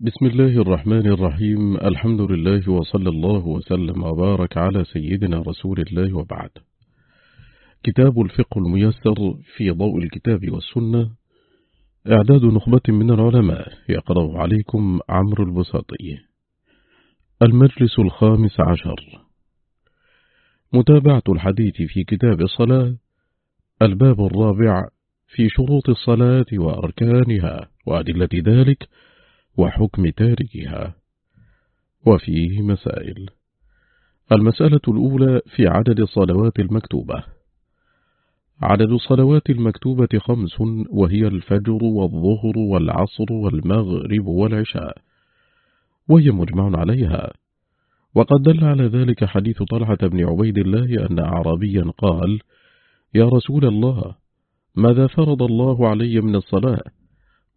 بسم الله الرحمن الرحيم. الحمد لله وصلى الله وسلم وبارك على سيدنا رسول الله وبعد. كتاب الفقه الميسر في ضوء الكتاب والسنة. إعداد نخبة من العلماء. يقرأ عليكم عمرو البساطي. المجلس الخامس عشر. متابعة الحديث في كتاب الصلاة. الباب الرابع في شروط الصلاة وأركانها. وأدلة ذلك وحكم تاركها. وفيه مسائل. المسألة الأولى في عدد الصلوات المكتوبة. عدد الصلوات المكتوبة خمس وهي الفجر والظهر والعصر والمغرب والعشاء وهي مجمع عليها. وقد دل على ذلك حديث طلحة بن عبيد الله أن أعرابيا قال يا رسول الله ماذا فرض الله علي من الصلاة؟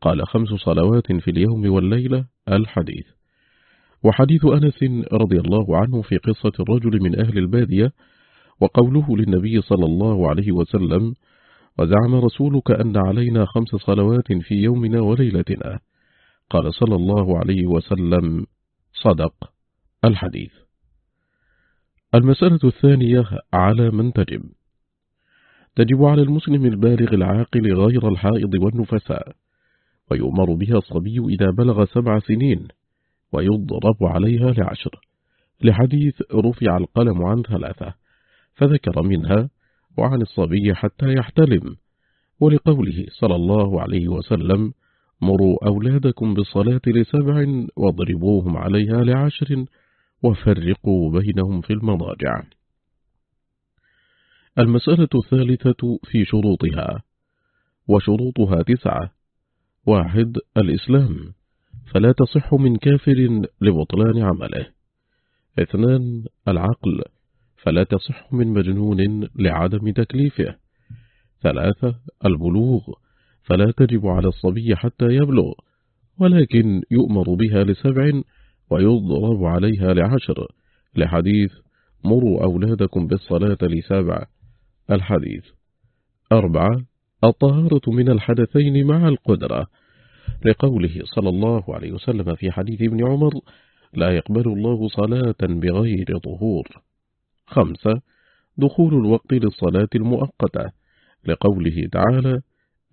قال خمس صلوات في اليوم والليلة الحديث. وحديث أنس رضي الله عنه في قصة الرجل من أهل البادية وقوله للنبي صلى الله عليه وسلم وزعم رسولك أن علينا خمس صلوات في يومنا وليلتنا. قال صلى الله عليه وسلم صدق. الحديث. المسألة الثانية على من تجب. تجب على المسلم البالغ العاقل غير الحائض والنفساء. ويؤمر بها الصبي إذا بلغ سبع سنين ويضرب عليها لعشر. لحديث رفع القلم عن ثلاثة فذكر منها وعن الصبي حتى يحتلم ولقوله صلى الله عليه وسلم مروا أولادكم بالصلاة لسبع واضربوهم عليها لعشر وفرقوا بينهم في المضاجع. المسألة الثالثة في شروطها وشروطها تسعة واحد الإسلام فلا تصح من كافر لبطلان عمله. اثنان العقل فلا تصح من مجنون لعدم تكليفه. ثلاثة البلوغ فلا تجب على الصبي حتى يبلغ ولكن يؤمر بها لسبع ويضرب عليها لعشر. لحديث مروا أولادكم بالصلاة لسبع. الحديث أربعة الطهارة من الحدثين مع القدرة. لقوله صلى الله عليه وسلم في حديث ابن عمر لا يقبل الله صلاة بغير طهور. خمسة دخول الوقت للصلاة المؤقتة. لقوله تعالى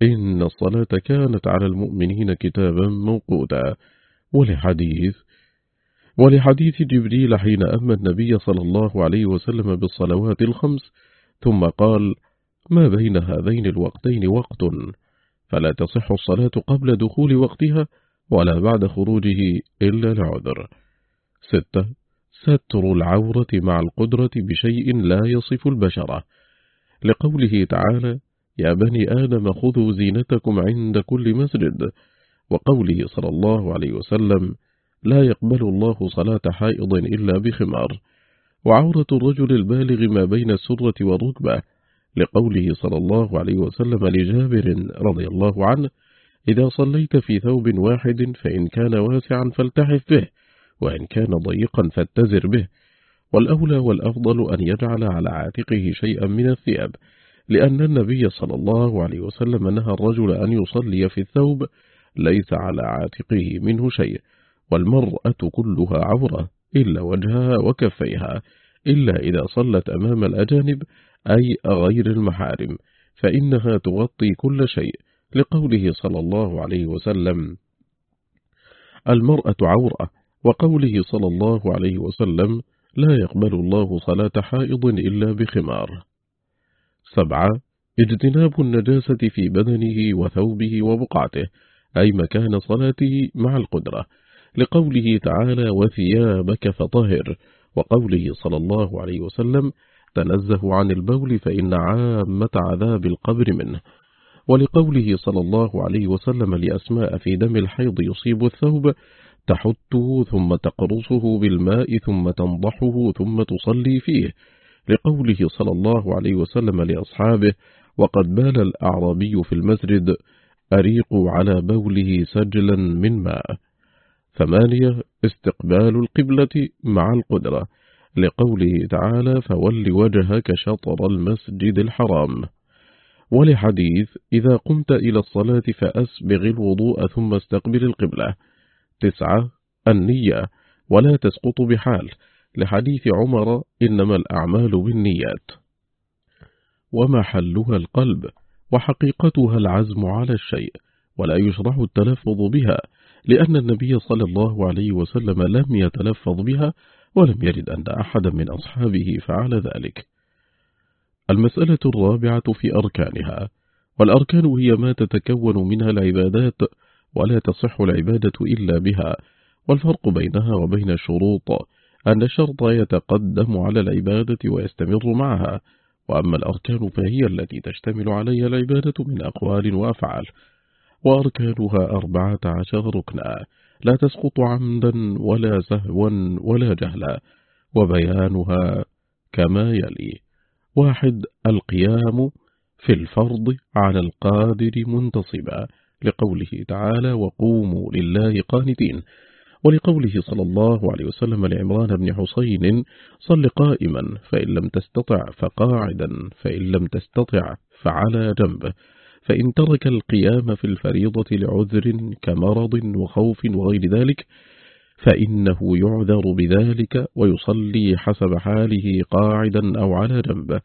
إن الصلاة كانت على المؤمنين كتابا موقوتا. ولحديث ولحديث جبريل حين أما النبي صلى الله عليه وسلم بالصلوات الخمس ثم قال ما بين هذين الوقتين وقت. فلا تصح الصلاة قبل دخول وقتها ولا بعد خروجه إلا لعذر ستة ستر العورة مع القدرة بشيء لا يصف البشرة لقوله تعالى يا بني آدم خذوا زينتكم عند كل مسجد. وقوله صلى الله عليه وسلم لا يقبل الله صلاة حائض إلا بخمار. وعورة الرجل البالغ ما بين السرة والركبة. لقوله صلى الله عليه وسلم لجابر رضي الله عنه إذا صليت في ثوب واحد فإن كان واسعا فالتحف به وإن كان ضيقا فاتزر به والأولى والأفضل أن يجعل على عاتقه شيئا من الثياب لأن النبي صلى الله عليه وسلم نهى الرجل أن يصلي في الثوب ليس على عاتقه منه شيء والمرأة كلها عورة إلا وجهها وكفيها إلا إذا صلت أمام الأجانب أي غير المحارم فإنها تغطي كل شيء لقوله صلى الله عليه وسلم المرأة عورة وقوله صلى الله عليه وسلم لا يقبل الله صلاة حائض إلا بخمار. سبعة اجتناب النجاسة في بدنه وثوبه وبقعته أي مكان صلاته مع القدرة لقوله تعالى وثيابك فطهر وقوله صلى الله عليه وسلم تنزه عن البول فإن عامة عذاب القبر منه. ولقوله صلى الله عليه وسلم لأسماء في دم الحيض يصيب الثوب تحته ثم تقرصه بالماء ثم تنضحه ثم تصلي فيه. لقوله صلى الله عليه وسلم لأصحابه وقد بال الأعرابي في المسجد أريق على بوله سجلا من ماء. ثمانية استقبال القبلة مع القدرة. لقوله تعالى فول وجهك شطر المسجد الحرام. ولحديث إذا قمت إلى الصلاة فأسبغ الوضوء ثم استقبل القبلة. تسعة النية ولا تسقط بحال. لحديث عمر إنما الأعمال بالنيات. ومحلها القلب وحقيقتها العزم على الشيء ولا يشرع التلفظ بها لأن النبي صلى الله عليه وسلم لم يتلفظ بها ولم يرد أن أحدا من أصحابه فعل ذلك. المسألة الرابعة في أركانها. والأركان هي ما تتكون منها العبادات ولا تصح العبادة إلا بها. والفرق بينها وبين الشروط أن الشرط يتقدم على العبادة ويستمر معها. وأما الأركان فهي التي تشتمل عليها العبادة من أقوال وأفعال. وأركانها أربعة عشر ركنا. لا تسقط عمدا ولا سهوا ولا جهلا وبيانها كما يلي. واحد القيام في الفرض على القادر منتصبا لقوله تعالى وقوموا لله قانتين ولقوله صلى الله عليه وسلم لعمران بن حسين صل قائما فإن لم تستطع فقاعدا فإن لم تستطع فعلى جنب فإن ترك القيام في الفريضة لعذر كمرض وخوف وغير ذلك فإنه يعذر بذلك ويصلي حسب حاله قاعدا أو على جنب.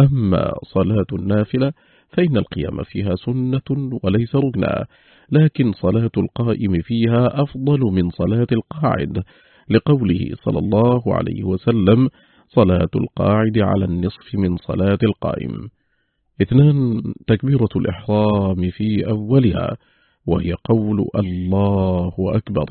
أما صلاة النافلة فإن القيام فيها سنة وليس ركنا لكن صلاة القائم فيها أفضل من صلاة القاعد لقوله صلى الله عليه وسلم صلاة القاعد على النصف من صلاة القائم اثنان تكبيرة الإحرام في أولها وهي قول الله أكبر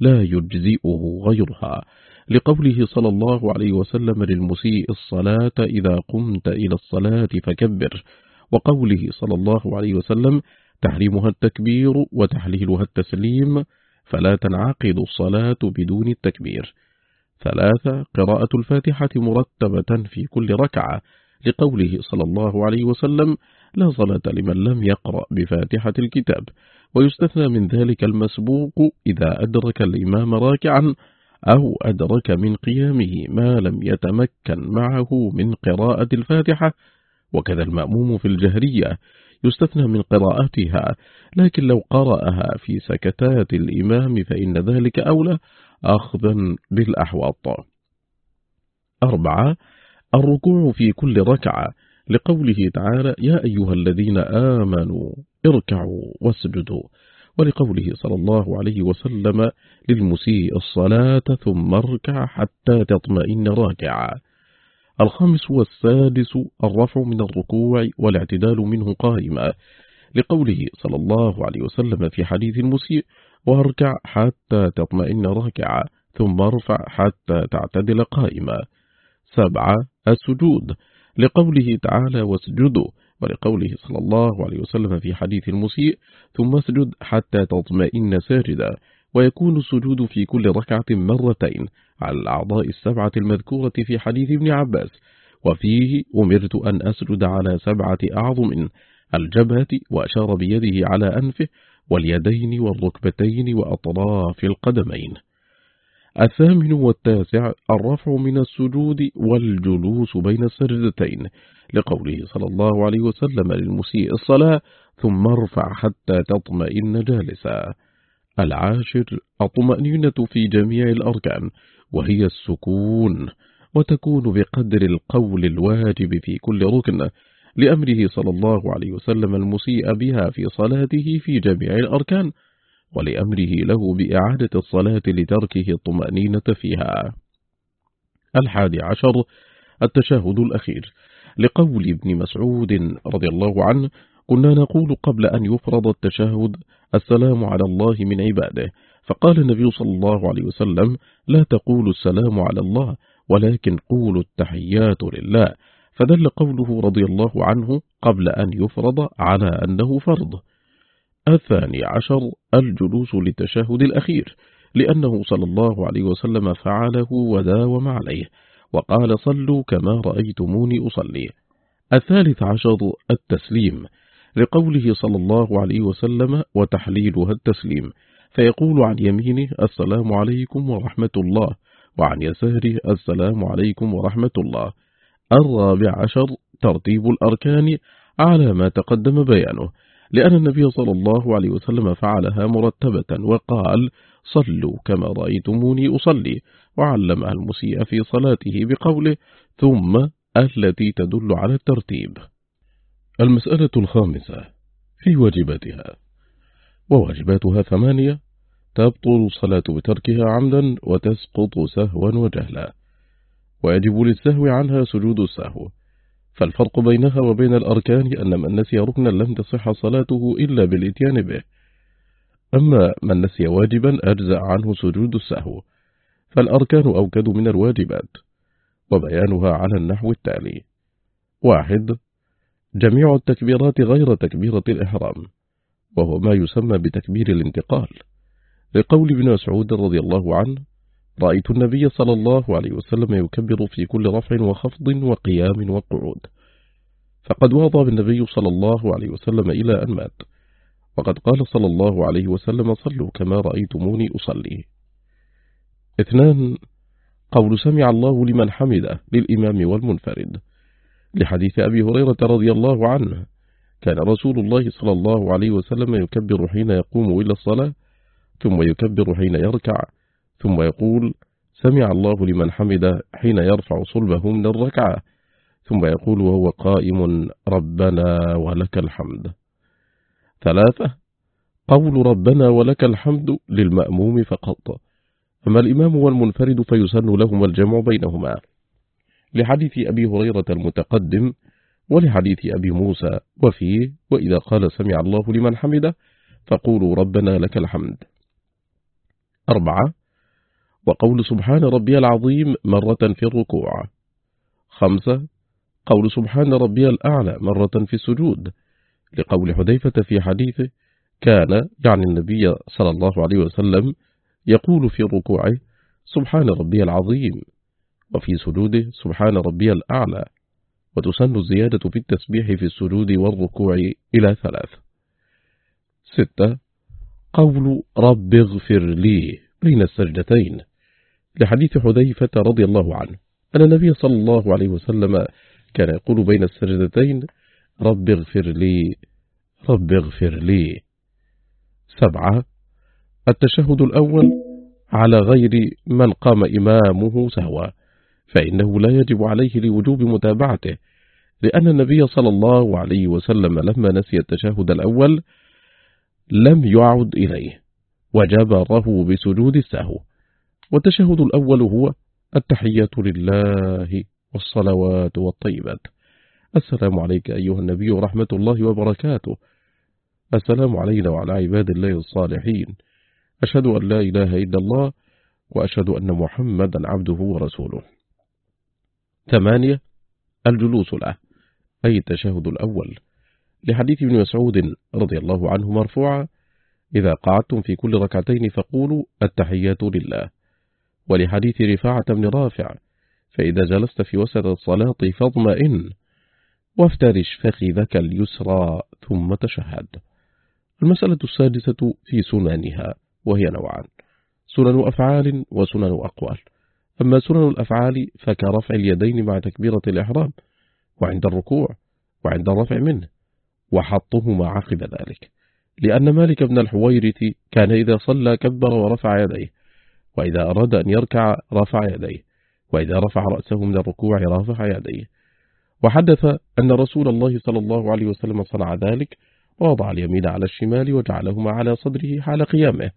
لا يجزئه غيرها لقوله صلى الله عليه وسلم للمسيء الصلاة إذا قمت إلى الصلاة فكبر وقوله صلى الله عليه وسلم تحريمها التكبير وتحليلها التسليم فلا تنعقد الصلاة بدون التكبير. ثلاثة قراءة الفاتحة مرتبة في كل ركعة لقوله صلى الله عليه وسلم لا صلاة لمن لم يقرأ بفاتحة الكتاب. ويستثنى من ذلك المسبوق إذا أدرك الإمام راكعا أو أدرك من قيامه ما لم يتمكن معه من قراءة الفاتحة. وكذا المأموم في الجهرية يستثنى من قراءتها لكن لو قرأها في سكتات الإمام فإن ذلك أولى أخذا بالأحواط أربعة الركوع في كل ركعة لقوله تعالى يا أيها الذين آمنوا اركعوا واسجدوا ولقوله صلى الله عليه وسلم للمسيء الصلاة ثم اركع حتى تطمئن راكعا الخامس والسادس الرفع من الركوع والاعتدال منه قائما لقوله صلى الله عليه وسلم في حديث المسيء واركع حتى تطمئن راكعا ثم ارفع حتى تعتدل قائما سبعة السجود لقوله تعالى واسجدوا ولقوله صلى الله عليه وسلم في حديث المسيء ثم اسجد حتى تطمئن ساجدا. ويكون السجود في كل ركعة مرتين على الأعضاء السبعة المذكورة في حديث ابن عباس. وفيه أمرت أن أسجد على سبعة أعظم الجبهة وأشار بيده على أنفه واليدين والركبتين وأطراف القدمين. الثامن والتاسع الرفع من السجود والجلوس بين السجدتين لقوله صلى الله عليه وسلم للمسيء الصلاة ثم ارفع حتى تطمئن جالسا. العاشر الطمأنينة في جميع الأركان وهي السكون وتكون بقدر القول الواجب في كل ركن لأمره صلى الله عليه وسلم المسيء بها في صلاته في جميع الأركان ولأمره له بإعادة الصلاة لتركه الطمأنينة فيها. الحادي عشر التشهد الأخير. لقول ابن مسعود رضي الله عنه كنا نقول قبل أن يفرض التشهد السلام على الله من عباده. فقال النبي صلى الله عليه وسلم لا تقولوا السلام على الله ولكن قولوا التحيات لله. فدل قوله رضي الله عنه قبل أن يفرض على أنه فرض. الثاني عشر الجلوس للتشهد الأخير لأنه صلى الله عليه وسلم فعله وداوم عليه وقال صلوا كما رأيتموني أصلي. الثالث عشر التسليم لقوله صلى الله عليه وسلم وتحليلها التسليم فيقول عن يمينه السلام عليكم ورحمة الله. وعن يساره السلام عليكم ورحمة الله. الرابع عشر ترتيب الأركان على ما تقدم بيانه. لأن النبي صلى الله عليه وسلم فعلها مرتبة وقال صلوا كما رأيتموني أصلي وعلمها المسيء في صلاته بقوله ثم التي تدل على الترتيب. المسألة الخامسة في واجباتها. وواجباتها ثمانية تبطل الصلاة بتركها عمدا وتسقط سهوا وجهلا. ويجب للسهو عنها سجود السهو. فالفرق بينها وبين الأركان أن من نسي ركنا لم تصح صلاته إلا بالإتيان به. أما من نسي واجبا أجزأ عنه سجود السهو. فالأركان أوكد من الواجبات وبيانها على النحو التالي. واحد جميع التكبيرات غير تكبيرة الإحرام وهو ما يسمى بتكبير الانتقال. لقول ابن مسعود رضي الله عنه رأيت النبي صلى الله عليه وسلم يكبر في كل رفع وخفض وقيام وقعود. فقد واضى بالنبي صلى الله عليه وسلم إلى أن مات. وقد قال صلى الله عليه وسلم صلوا كما رأيتموني أصلي. اثنان قول سمع الله لمن حمده للإمام والمنفرد. لحديث أبي هريرة رضي الله عنه كان رسول الله صلى الله عليه وسلم يكبر حين يقوم إلى الصلاة ثم يكبر حين يركع. ثم يقول سمع الله لمن حمد حين يرفع صلبه من الركعة. ثم يقول وهو قائم ربنا ولك الحمد. ثلاثة قول ربنا ولك الحمد للمأموم فقط. أما الإمام والمنفرد فيسن لهما الجمع بينهما. لحديث أبي هريرة المتقدم ولحديث أبي موسى وفيه وإذا قال سمع الله لمن حمده فقولوا ربنا لك الحمد. أربعة وقول سبحان ربي العظيم مرة في الركوع. خمسة قول سبحان ربي الأعلى مرة في السجود. لقول حذيفة في حديثه كان يعني النبي صلى الله عليه وسلم يقول في ركوعه سبحان ربي العظيم وفي سجوده سبحان ربي الأعلى. وتسن الزيادة في التسبيح في السجود والركوع إلى ثلاث. ستة قول رب اغفر لي بين السجدتين. لحديث حذيفة رضي الله عنه. أن النبي صلى الله عليه وسلم كان يقول بين السجدتين رب اغفر لي رب اغفر لي. سبعة التشهد الأول على غير من قام إمامه سهوا فإنه لا يجب عليه لوجوب متابعته لأن النبي صلى الله عليه وسلم لما نسي التشهد الأول لم يعد إليه وجبره بسجود السهو. والتشهد الأول هو التحية لله والصلوات والطيبات. السلام عليك أيها النبي ورحمة الله وبركاته. السلام علينا وعلى عباد الله الصالحين. أشهد أن لا إله إلا الله وأشهد أن محمدا عبده ورسوله. ثمانية الجلوس له أي التشهد الأول. لحديث ابن مسعود رضي الله عنه مرفوعا إذا قعدتم في كل ركعتين فقولوا التحيات لله. ولحديث رفاعة بن رافع فإذا جلست في وسط الصلاة فاضمئن وافترش فخذك اليسرى ثم تشهد. المسألة السادسة في سننها وهي نوعان سنن أفعال وسنن أقوال. أما سنن الأفعال فكرفع اليدين مع تكبيرة الإحرام وعند الركوع وعند الرفع منه وحطهما عقب ذلك لأن مالك بن الحويرث كان إذا صلى كبر ورفع يديه وإذا أراد أن يركع رفع يديه وإذا رفع رأسه من الركوع رفع يديه. وحدث أن رسول الله صلى الله عليه وسلم صنع ذلك ووضع اليمين على الشمال وجعلهما على صدره حال قيامه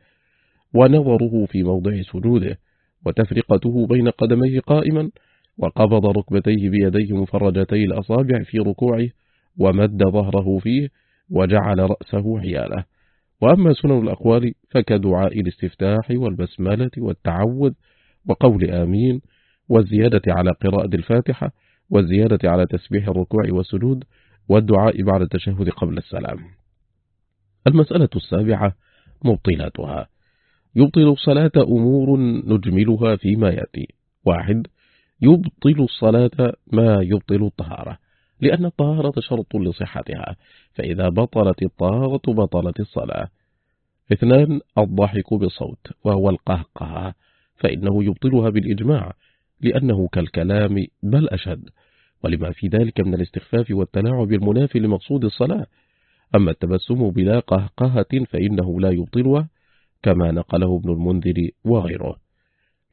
ونظره في موضع سجوده وتفرقته بين قدميه قائما وقبض ركبتيه بيديه مفرجتي الأصابع في ركوعه ومد ظهره فيه وجعل رأسه حياله وأما سنن الأقوال فكدعاء الاستفتاح والبسملة والتعوذ وقول آمين والزيادة على قراءة الفاتحة والزيادة على تسبيح الركوع والسجود والدعاء بعد التشهد قبل السلام. المسألة السابعة مبطلاتها. يبطل الصلاة أمور نجملها فيما يأتي. واحد يبطل الصلاة ما يبطل الطهارة. لأن الطهارة شرط لصحتها فإذا بطلت الطهارة بطلت الصلاة. اثنان الضحك بصوت وهو القهقه فإنه يبطلها بالإجماع لأنه كالكلام بل أشد. ولما في ذلك من الاستخفاف والتلاعب المنافي لمقصود الصلاة. أما التبسم بلا قهقهة فإنه لا يبطلها كما نقله ابن المنذر وغيره.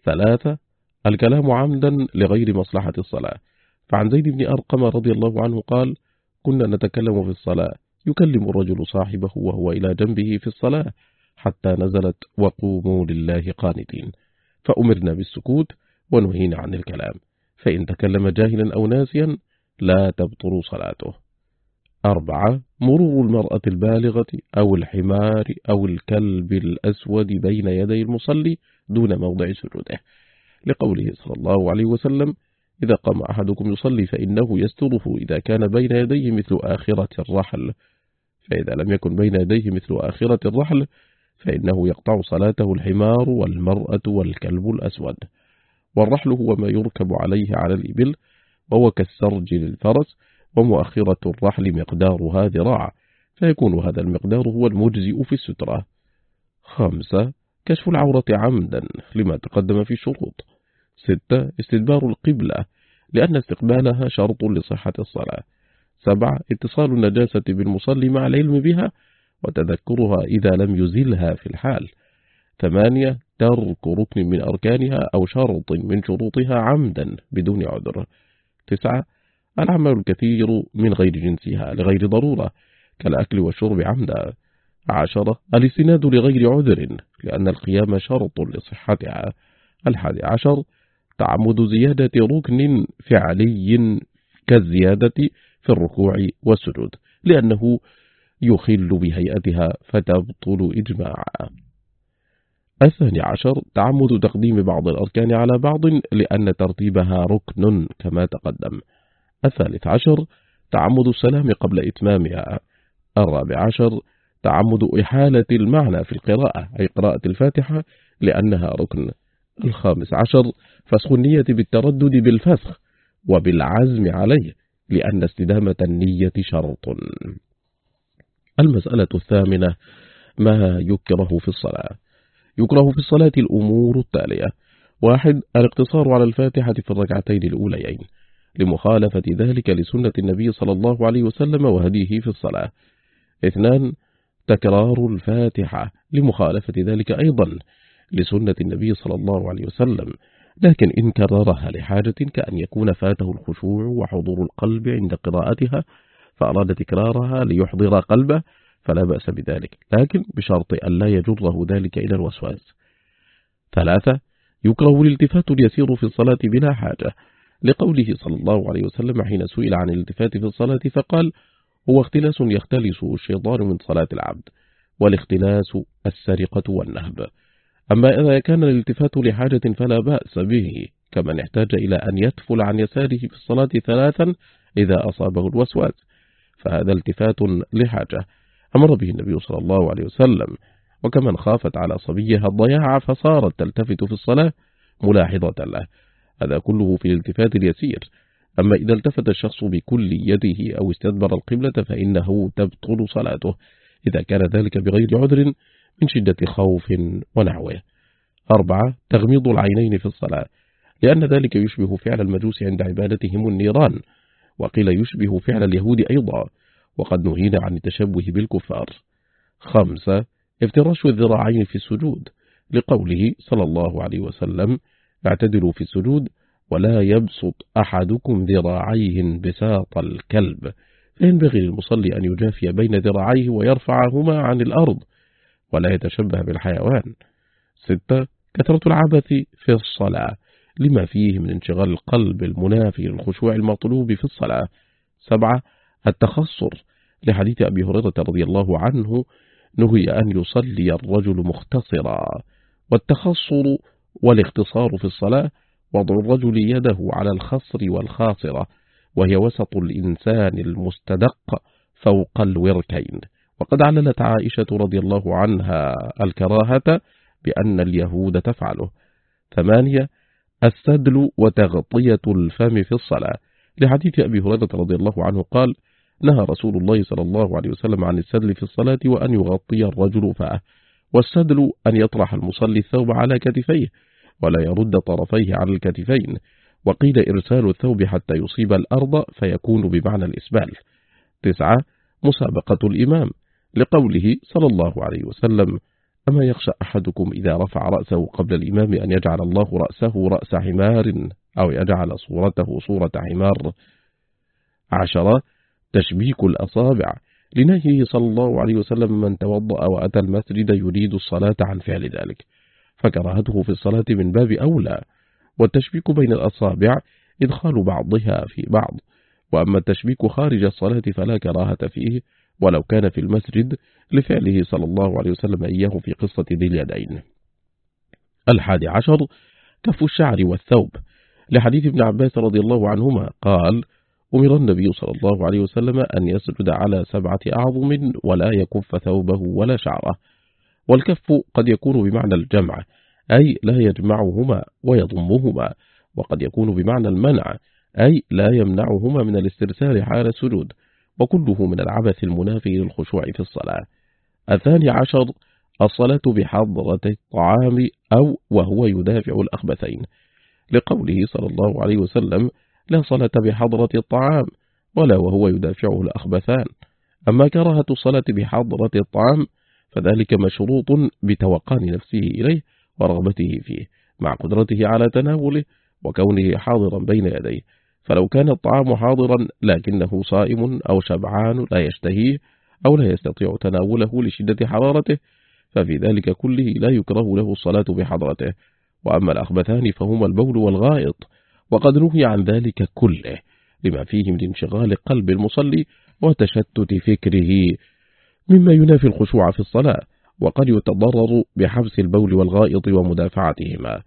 ثلاثة الكلام عمدا لغير مصلحة الصلاة فعن زيد بن أرقم رضي الله عنه قال كنا نتكلم في الصلاة. يكلم الرجل صاحبه وهو إلى جنبه في الصلاة حتى نزلت وقوموا لله قانتين فأمرنا بالسكوت ونهينا عن الكلام. فإن تكلم جاهلا أو ناسيا لا تبطل صلاته. أربعة مرور المرأة البالغة أو الحمار أو الكلب الأسود بين يدي المصلي دون موضع سجوده. لقوله صلى الله عليه وسلم إذا قام أحدكم يصلي فإنه يستره إذا كان بين يديه مثل آخرة الرحل. فإذا لم يكن بين يديه مثل آخرة الرحل فإنه يقطع صلاته الحمار والمرأة والكلب الأسود. والرحل هو ما يركب عليه على الإبل وهو كالسرج للفرس ومؤخرة الرحل مقدارها ذراع فيكون هذا المقدار هو المجزئ في السترة. خمسة كشف العورة عمدا لما تقدم في الشروط ستة استدبار القبلة لأن استقبالها شرط لصحة الصلاة. سبعة اتصال النجاسة بالمصلي مع العلم بها وتذكرها إذا لم يزلها في الحال. ثمانية ترك ركن من أركانها أو شرط من شروطها عمدا بدون عذر. تسعة العمل الكثير من غير جنسها لغير ضرورة كالأكل والشرب عمدا. عشرة الاستناد لغير عذر لأن القيام شرط لصحتها. الحادي عشر تعمد زيادة ركن فعلي كالزيادة في الركوع والسجود لأنه يخل بهيئتها فتبطل إجماعا الثاني عشر تعمد تقديم بعض الأركان على بعض لأن ترتيبها ركن كما تقدم. الثالث عشر تعمد السلام قبل إتمامها. الرابع عشر تعمد إحالة المعنى في القراءة أي قراءة الفاتحة لأنها ركن الخامس عشر فسخ النية بالتردد بالفسخ وبالعزم عليه لأن استدامة النية شرط. المسألة الثامنة ما يكره في الصلاة؟ يكره في الصلاة الأمور التالية واحد الاقتصار على الفاتحة في الركعتين الأوليين لمخالفة ذلك لسنة النبي صلى الله عليه وسلم وهديه في الصلاة. اثنان تكرار الفاتحة لمخالفة ذلك أيضا لسنة النبي صلى الله عليه وسلم لكن إن كررها لحاجة كأن يكون فاته الخشوع وحضور القلب عند قراءتها فأراد تكرارها ليحضر قلبه فلا بأس بذلك لكن بشرط أن لا يجره ذلك إلى الوسواس. ثلاثة يكره الالتفات اليسير في الصلاة بلا حاجة. لقوله صلى الله عليه وسلم حين سئل عن الالتفات في الصلاة فقال هو اختلاس يختلس الشيطان من صلاة العبد والاختلاس السرقة والنهب. أما إذا كان الالتفات لحاجة فلا بأس به كمن احتاج إلى أن يتفل عن يساره في الصلاة ثلاثا إذا أصابه الوسواس فهذا التفات لحاجة. أمر به النبي صلى الله عليه وسلم وكمن خافت على صبيها الضياع فصارت تلتفت في الصلاة ملاحظة له. هذا كله في الالتفات اليسير. أما إذا التفت الشخص بكل يده أو استدبر القبلة فإنه تبطل صلاته. إذا كان ذلك بغير عذر من شدة خوف ونحوه أربعة تغميض العينين في الصلاة لأن ذلك يشبه فعل المجوس عند عبادتهم النيران وقيل يشبه فعل اليهود أيضا وقد نهينا عن التشبه بالكفار. خمسة افتراش الذراعين في السجود لقوله صلى الله عليه وسلم اعتدلوا في السجود ولا يبسط أحدكم ذراعيه بساط الكلب فينبغي للمصلي أن يجافي بين ذراعيه ويرفعهما عن الأرض ولا يتشبه بالحيوان. ستة كثرة العبث في الصلاة. لما فيه من انشغال القلب المنافي للخشوع المطلوب في الصلاة. سبعة التخصر لحديث أبي هريرة رضي الله عنه نهي أن يصلي الرجل مختصرا. والتخصر والاختصار في الصلاة وضع الرجل يده على الخصر والخاصرة وهي وسط الإنسان المستدق فوق الوركين. وقد عللت عائشة رضي الله عنها الكراهة بأن اليهود تفعله. ثمانية السدل وتغطية الفم في الصلاة. لحديث أبي هريرة رضي الله عنه قال نهى رسول الله صلى الله عليه وسلم عن السدل في الصلاة وأن يغطي الرجل فأه والسدل أن يطرح المصلي الثوب على كتفيه ولا يرد طرفيه على الكتفين. وقيل إرسال الثوب حتى يصيب الأرض فيكون بمعنى الإسبال. تسعة مسابقة الإمام. لقوله صلى الله عليه وسلم أما يخشى أحدكم إذا رفع رأسه قبل الإمام أن يجعل الله رأسه رأس حمار أو يجعل صورته صورة حمار. عشرة تشبيك الأصابع. لنهيه صلى الله عليه وسلم من توضأ وأتى المسجد يريد الصلاة عن فعل ذلك. فكرهته في الصلاة من باب أولى والتشبيك بين الأصابع إدخال بعضها في بعض. وأما التشبيك خارج الصلاة فلا كراهة فيه ولو كان في المسجد لفعله صلى الله عليه وسلم إياه في قصة ذي اليدين. الحادي عشر كف الشعر والثوب. لحديث ابن عباس رضي الله عنهما قال أمر النبي صلى الله عليه وسلم أن يسجد على سبعة أعظم ولا يكف ثوبه ولا شعره والكف قد يكون بمعنى الجمع أي لا يجمعهما ويضمهما وقد يكون بمعنى المنع أي لا يمنعهما من الاسترسال حال السجود. وكله من العبث المنافي للخشوع في الصلاة. الثاني عشر الصلاة بحضرة الطعام أو وهو يدافع الأخبثين. لقوله صلى الله عليه وسلم لا صلاة بحضرة الطعام ولا وهو يدافعه الأخبثان. أما كراهة الصلاة بحضرة الطعام فذلك مشروط بتوقان نفسه إليه ورغبته فيه مع قدرته على تناوله وكونه حاضرا بين يديه. فلو كان الطعام حاضرا لكنه صائم أو شبعان لا يشتهيه أو لا يستطيع تناوله لشدة حرارته ففي ذلك كله لا يكره له الصلاة بحضرته. وأما الأخبثان فهما البول والغائط وقد نهي عن ذلك كله لما فيه من انشغال قلب المصلي وتشتت فكره مما ينافي الخشوع في الصلاة وقد يتضرر بحبس البول والغائط ومدافعتهما.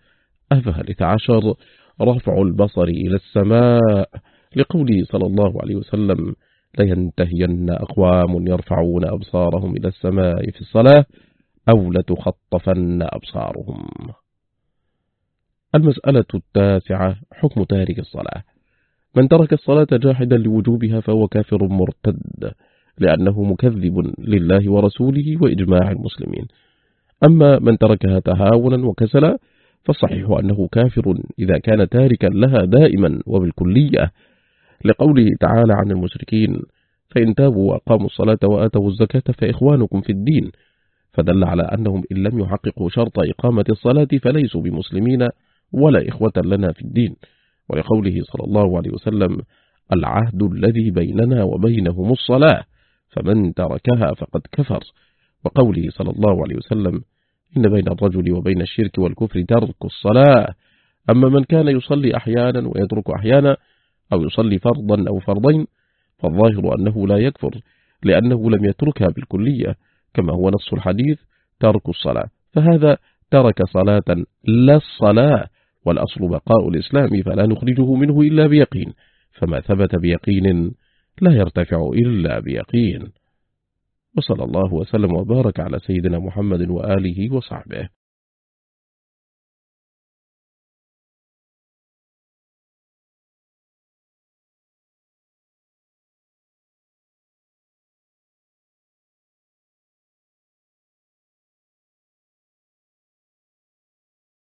الثالث عشر رفع البصر إلى السماء لقوله صلى الله عليه وسلم لينتهين أقوام يرفعون أبصارهم إلى السماء في الصلاة أو لتخطفن أبصارهم. المسألة التاسعة حكم تارك الصلاة. من ترك الصلاة جاحدا لوجوبها فهو كافر مرتد لأنه مكذب لله ورسوله وإجماع المسلمين. أما من تركها تهاونا وكسلا فالصحيح أنه كافر إذا كان تاركا لها دائما وبالكلية. لقوله تعالى عن المشركين فإن تابوا وأقاموا الصلاة وآتوا الزكاة فإخوانكم في الدين. فدل على أنهم إن لم يحققوا شرط إقامة الصلاة فليسوا بمسلمين ولا إخوة لنا في الدين. ولقوله صلى الله عليه وسلم العهد الذي بيننا وبينهم الصلاة فمن تركها فقد كفر. وقوله صلى الله عليه وسلم إن بين الرجل وبين الشرك والكفر ترك الصلاة. أما من كان يصلي أحيانا ويترك أحيانا أو يصلي فرضا أو فرضين فالظاهر أنه لا يكفر لأنه لم يتركها بالكلية كما هو نص الحديث ترك الصلاة. فهذا ترك صلاة لا الصلاة والأصل بقاء الإسلام فلا نخرجه منه إلا بيقين. فما ثبت بيقين لا يرتفع إلا بيقين. وصلى الله وسلم وبارك على سيدنا محمد وآله وصحبه.